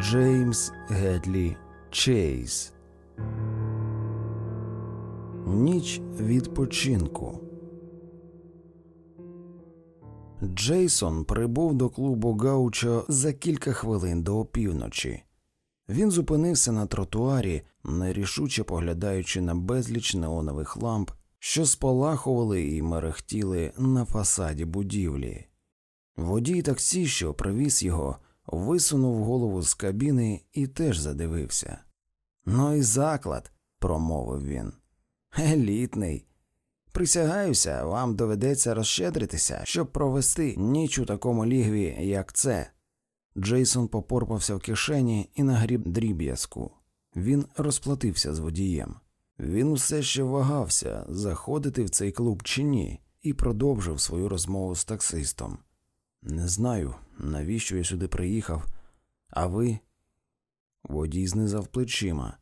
Джеймс Гедлі Чейз. Ніч відпочинку. Джейсон прибув до клубу Гаучо за кілька хвилин до опівночі. Він зупинився на тротуарі, нерішуче поглядаючи на безліч неонових ламп, що спалахували і мерехтіли на фасаді будівлі. Водій таксі, що привіз його, висунув голову з кабіни і теж задивився. Ну і заклад, промовив він. Елітний. Присягаюся, вам доведеться розщедритися, щоб провести ніч у такому лігві, як це. Джейсон попорпався в кишені і нагріб дріб'язку. Він розплатився з водієм. Він усе ще вагався, заходити в цей клуб чи ні, і продовжив свою розмову з таксистом. Не знаю, навіщо я сюди приїхав, а ви. Водій знизав плечима.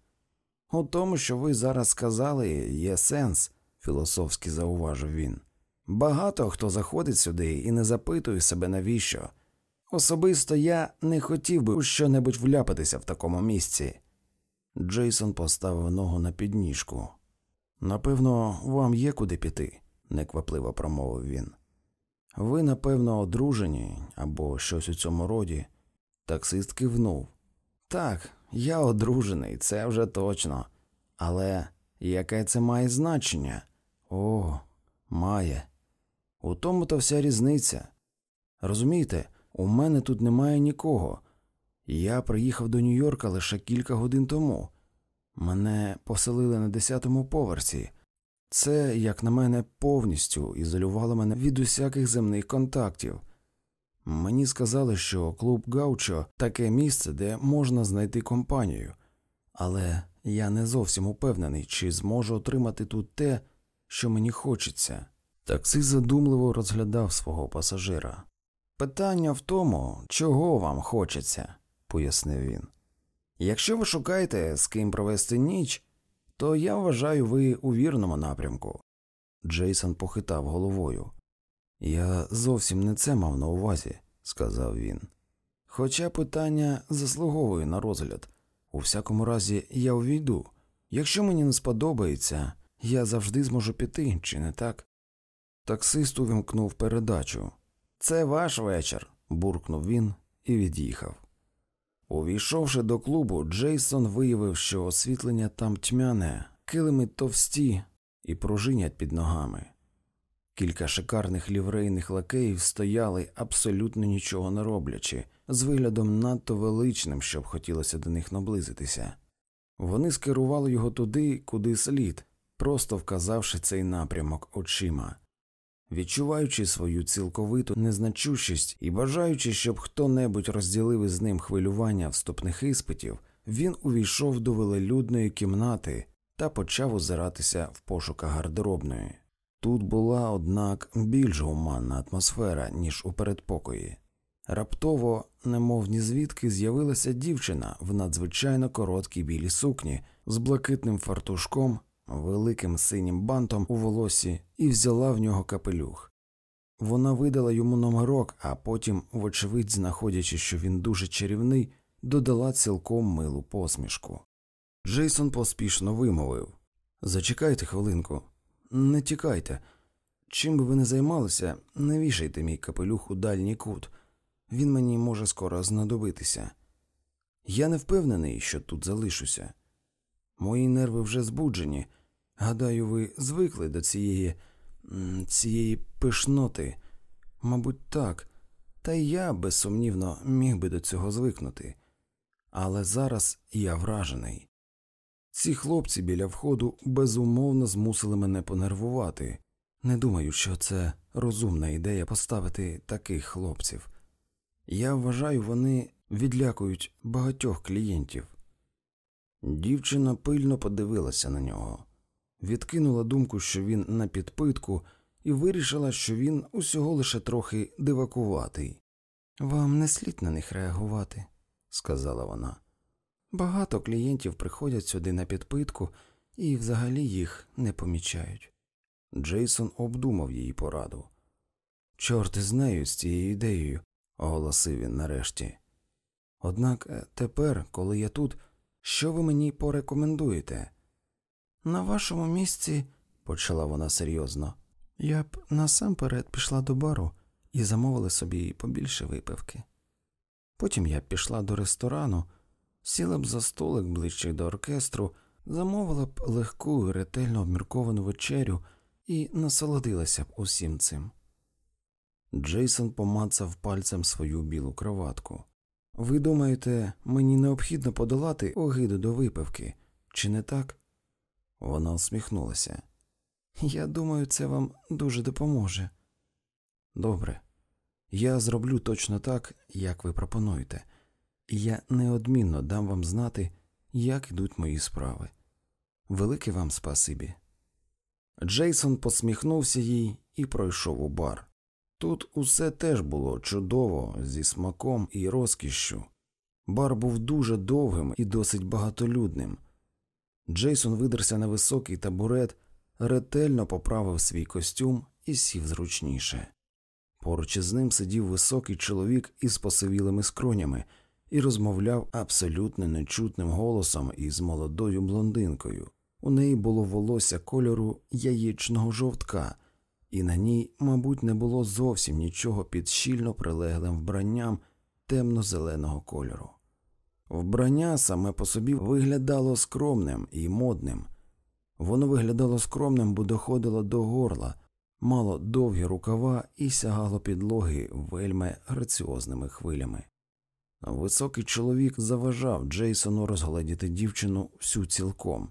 У тому, що ви зараз сказали, є сенс, філософськи зауважив він. Багато хто заходить сюди і не запитує себе навіщо. Особисто я не хотів би у що-небудь вляпатися в такому місці. Джейсон поставив ногу на підніжку. Напевно, вам є куди піти, неквапливо промовив він. Ви, напевно, одружені або щось у цьому роді. Таксист кивнув. Так, я одружений, це вже точно. Але яке це має значення? О, має. У тому то вся різниця. Розумієте, у мене тут немає нікого. Я приїхав до Нью-Йорка лише кілька годин тому. Мене поселили на десятому поверсі. Це, як на мене, повністю ізолювало мене від усяких земних контактів. Мені сказали, що клуб Гаучо таке місце, де можна знайти компанію, але я не зовсім упевнений, чи зможу отримати тут те, що мені хочеться. Таксист задумливо розглядав свого пасажира. Питання в тому, чого вам хочеться, пояснив він. Якщо ви шукаєте, з ким провести ніч, то я вважаю ви у вірному напрямку. Джейсон похитав головою. Я зовсім не це мав на увазі, сказав він. Хоча питання заслуговує на розгляд. У всякому разі, я увійду. Якщо мені не сподобається, я завжди зможу піти, чи не так? Таксист увімкнув передачу. Це ваш вечір, буркнув він і від'їхав. Увійшовши до клубу, Джейсон виявив, що освітлення там тьмяне, килими товсті і пружинять під ногами. Кілька шикарних ліврейних лакеїв стояли, абсолютно нічого не роблячи, з виглядом надто величним, щоб хотілося до них наблизитися. Вони скерували його туди, куди слід, просто вказавши цей напрямок очима. Відчуваючи свою цілковиту незначущість і бажаючи, щоб хто небудь розділив із ним хвилювання вступних іспитів, він увійшов до велелюдної кімнати та почав озиратися в пошуках гардеробної. Тут була, однак, більш гуманна атмосфера, ніж у передпокої. Раптово, немов ні звідки, з'явилася дівчина в надзвичайно короткій білій сукні з блакитним фартушком, великим синім бантом у волосі і взяла в нього капелюх. Вона видала йому номерок, а потім, вочевидь, знаходячи, що він дуже чарівний, додала цілком милу посмішку. Джейсон поспішно вимовив Зачекайте хвилинку, не тікайте. Чим би ви не займалися, не вішайте мій капелюх у дальній кут. Він мені може скоро знадобитися. Я не впевнений, що тут залишуся. Мої нерви вже збуджені. Гадаю, ви звикли до цієї цієї пишноти. Мабуть, так, та й я, безсумнівно, міг би до цього звикнути. Але зараз я вражений. Ці хлопці біля входу безумовно змусили мене понервувати. Не думаю, що це розумна ідея поставити таких хлопців. Я вважаю, вони відлякують багатьох клієнтів. Дівчина пильно подивилася на нього, відкинула думку, що він на підпитку, і вирішила, що він усього лише трохи дивакуватий. Вам не слід на них реагувати, сказала вона. Багато клієнтів приходять сюди на підпитку і взагалі їх не помічають. Джейсон обдумав її пораду. Чорт із нею з цією ідеєю, оголосив він нарешті. Однак е, тепер, коли я тут, що ви мені порекомендуєте? На вашому місці, почала вона серйозно, я б насамперед пішла до бару і замовила собі побільше випивки. Потім я б пішла до ресторану, сіла б за столик ближче до оркестру, замовила б легку і ретельно обмірковану вечерю і насолодилася б усім цим. Джейсон помацав пальцем свою білу кроватку. Ви думаєте, мені необхідно подолати огиду до випивки, чи не так? Вона усміхнулася. Я думаю, це вам дуже допоможе. Добре, я зроблю точно так, як ви пропонуєте, і я неодмінно дам вам знати, як ідуть мої справи. Велике вам спасибі. Джейсон посміхнувся їй і пройшов у бар. Тут усе теж було чудово, зі смаком і розкішшю. Бар був дуже довгим і досить багатолюдним. Джейсон видерся на високий табурет, ретельно поправив свій костюм і сів зручніше. Поруч із ним сидів високий чоловік із посивілими скронями і розмовляв абсолютно нечутним голосом із молодою блондинкою. У неї було волосся кольору яєчного жовтка, і на ній, мабуть, не було зовсім нічого під щільно прилеглим вбранням темно-зеленого кольору. Вбрання саме по собі виглядало скромним і модним. Воно виглядало скромним, бо доходило до горла, мало довгі рукава і сягало підлоги вельми граціозними хвилями. Високий чоловік заважав Джейсону розгледіти дівчину всю цілком.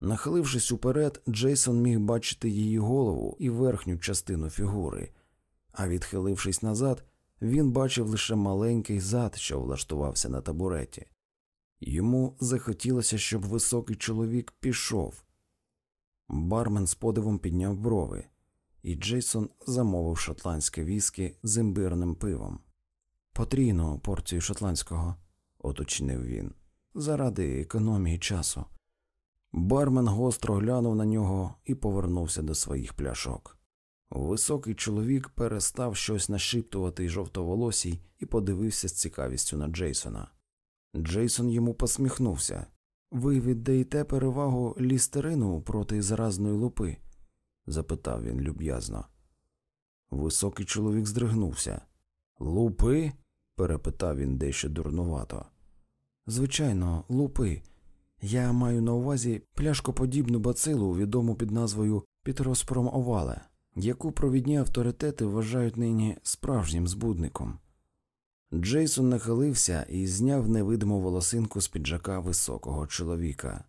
Нахилившись уперед, Джейсон міг бачити її голову і верхню частину фігури, а відхилившись назад, він бачив лише маленький зад, що влаштувався на табуреті. Йому захотілося, щоб високий чоловік пішов. Бармен з подивом підняв брови, і Джейсон замовив шотландське віскі з імбирним пивом. Потрійну порцію шотландського, уточнив він, заради економії часу. Бармен гостро глянув на нього і повернувся до своїх пляшок. Високий чоловік перестав щось нашіптувати жовтоволосій і подивився з цікавістю на Джейсона. Джейсон йому посміхнувся. Ви віддаєте перевагу лістерину проти заразної лупи? запитав він люб'язно. Високий чоловік здригнувся. Лупи? перепитав він дещо дурнувато. Звичайно, лупи. Я маю на увазі пляшкоподібну бацилу, відому під назвою Пітероспром Овале, яку провідні авторитети вважають нині справжнім збудником. Джейсон нахилився і зняв невидиму волосинку з піджака високого чоловіка.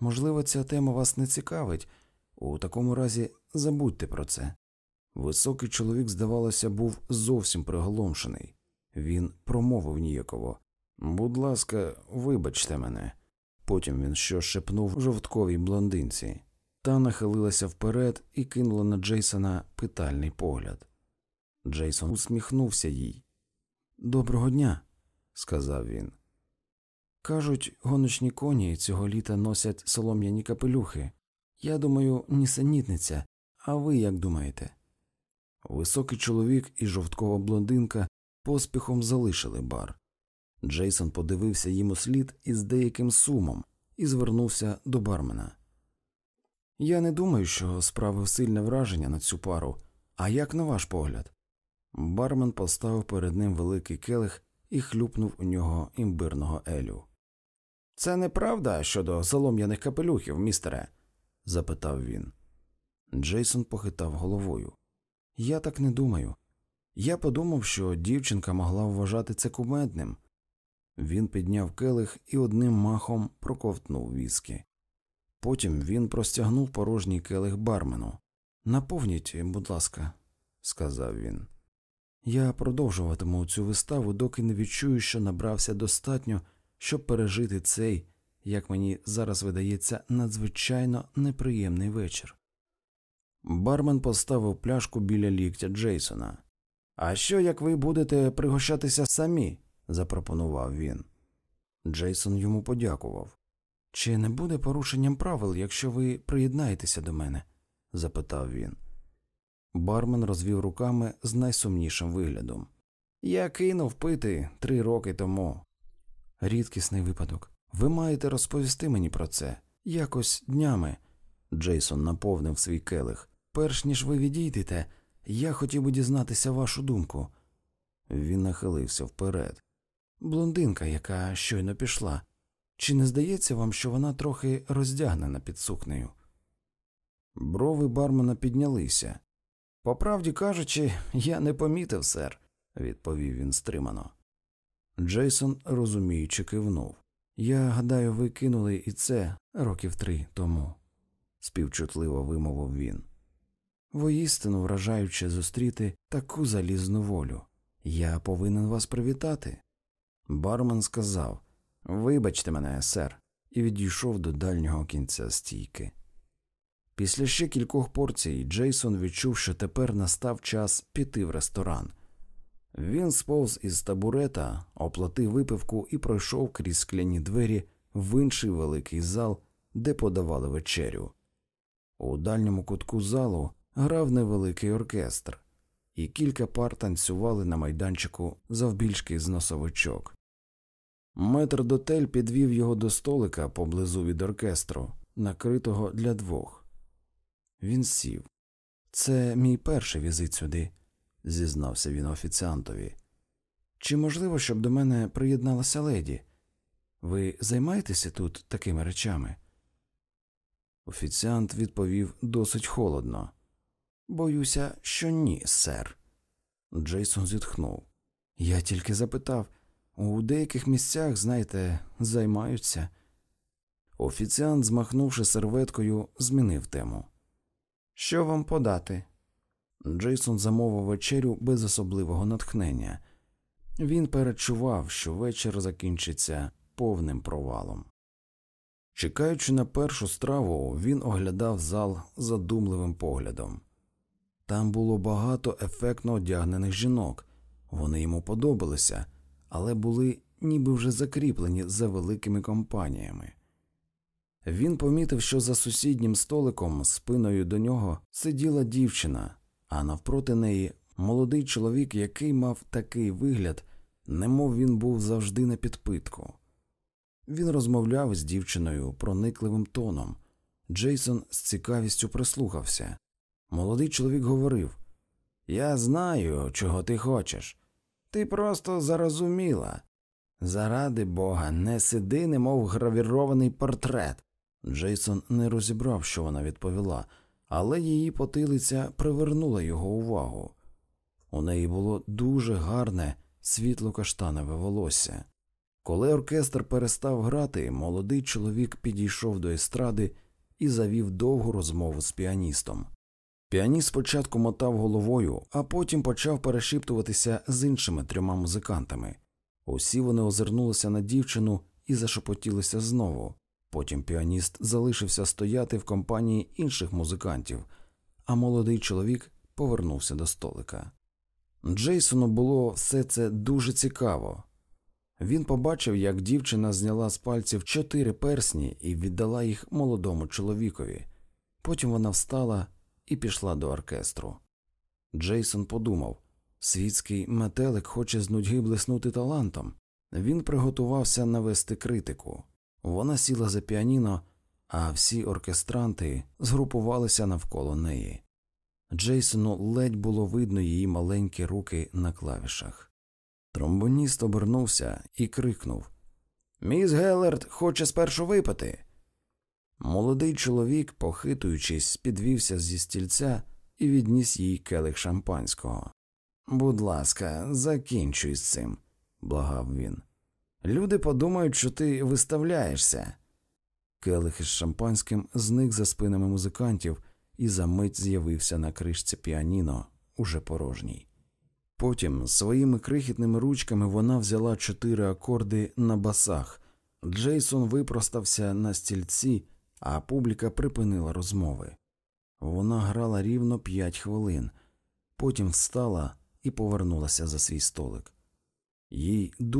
Можливо, ця тема вас не цікавить, у такому разі забудьте про це. Високий чоловік, здавалося, був зовсім приголомшений. Він промовив ніяково Будь ласка, вибачте мене. Потім він що шепнув жовтковій блондинці, та нахилилася вперед і кинула на Джейсона питальний погляд. Джейсон усміхнувся їй. Доброго дня, сказав він. Кажуть, гоночні коні цього літа носять солом'яні капелюхи. Я думаю, нісенітниця, а ви як думаєте? Високий чоловік і жовткова блондинка поспіхом залишили бар. Джейсон подивився їм у слід із деяким сумом і звернувся до бармена. Я не думаю, що справив сильне враження на цю пару, а як на ваш погляд? Бармен поставив перед ним великий келих і хлюпнув у нього імбирного елю. Це неправда щодо солом'яних капелюхів, містере? запитав він. Джейсон похитав головою. Я так не думаю. Я подумав, що дівчинка могла вважати це кумедним. Він підняв келих і одним махом проковтнув віскі. Потім він простягнув порожній келих бармену. Наповніть, будь ласка, сказав він. Я продовжуватиму цю виставу, доки не відчую, що набрався достатньо, щоб пережити цей, як мені зараз видається, надзвичайно неприємний вечір. Бармен поставив пляшку біля ліктя Джейсона. А що як ви будете пригощатися самі? запропонував він. Джейсон йому подякував. Чи не буде порушенням правил, якщо ви приєднаєтеся до мене? запитав він. Бармен розвів руками з найсумнішим виглядом. Я кинув пити три роки тому. Рідкісний випадок. Ви маєте розповісти мені про це. Якось днями. Джейсон наповнив свій келих. Перш ніж ви відійдете, я хотів би дізнатися вашу думку. Він нахилився вперед. Блондинка, яка щойно пішла. Чи не здається вам, що вона трохи роздягнена під сукнею? Брови бармена піднялися. По правді кажучи, я не помітив, сер, відповів він стримано. Джейсон розуміючи кивнув. Я гадаю, ви кинули і це років три тому, співчутливо вимовив він. Воістину вражаюче зустріти таку залізну волю. Я повинен вас привітати. Бармен сказав Вибачте мене, сер, і відійшов до дальнього кінця стійки. Після ще кількох порцій Джейсон відчув, що тепер настав час піти в ресторан. Він сповз із табурета, оплатив випивку і пройшов крізь скляні двері в інший великий зал, де подавали вечерю. У дальньому кутку залу грав невеликий оркестр, і кілька пар танцювали на майданчику завбільшки з носовичок. Метр дотель підвів його до столика поблизу від оркестру, накритого для двох. Він сів. Це мій перший візит сюди, зізнався він офіціантові. Чи можливо, щоб до мене приєдналася леді? Ви займаєтеся тут такими речами? Офіціант відповів досить холодно. Боюся, що ні, сер. Джейсон зітхнув. Я тільки запитав у деяких місцях, знаєте, займаються. Офіціант, змахнувши серветкою, змінив тему. Що вам подати? Джейсон замовив вечерю без особливого натхнення. Він перечував, що вечір закінчиться повним провалом. Чекаючи на першу страву, він оглядав зал задумливим поглядом. Там було багато ефектно одягнених жінок, вони йому подобалися, але були ніби вже закріплені за великими компаніями. Він помітив, що за сусіднім столиком спиною до нього сиділа дівчина, а навпроти неї молодий чоловік, який мав такий вигляд, немов він був завжди на підпитку. Він розмовляв з дівчиною проникливим тоном. Джейсон з цікавістю прислухався. Молодий чоловік говорив Я знаю, чого ти хочеш. Ти просто зарозуміла. Заради бога, не сиди, немов гравірований портрет. Джейсон не розібрав, що вона відповіла, але її потилиця привернула його увагу. У неї було дуже гарне світло каштанове волосся. Коли оркестр перестав грати, молодий чоловік підійшов до естради і завів довгу розмову з піаністом. Піаніст спочатку мотав головою, а потім почав перешіптуватися з іншими трьома музикантами. Усі вони озирнулися на дівчину і зашепотілися знову. Потім піаніст залишився стояти в компанії інших музикантів, а молодий чоловік повернувся до столика. Джейсону було все це дуже цікаво. Він побачив, як дівчина зняла з пальців чотири персні і віддала їх молодому чоловікові. Потім вона встала і пішла до оркестру. Джейсон подумав світський метелик хоче з нудьги блиснути талантом. Він приготувався навести критику. Вона сіла за піаніно, а всі оркестранти згрупувалися навколо неї. Джейсону ледь було видно її маленькі руки на клавішах. Тромбоніст обернувся і крикнув Міс Геллерт хоче спершу випити. Молодий чоловік, похитуючись, підвівся зі стільця і відніс їй келих шампанського. Будь ласка, закінчуй з цим, благав він. Люди подумають, що ти виставляєшся. Келих із шампанським зник за спинами музикантів і за мить з'явився на кришці піаніно, уже порожній. Потім своїми крихітними ручками вона взяла чотири акорди на басах. Джейсон випростався на стільці, а публіка припинила розмови. Вона грала рівно п'ять хвилин, потім встала і повернулася за свій столик. Їй дуже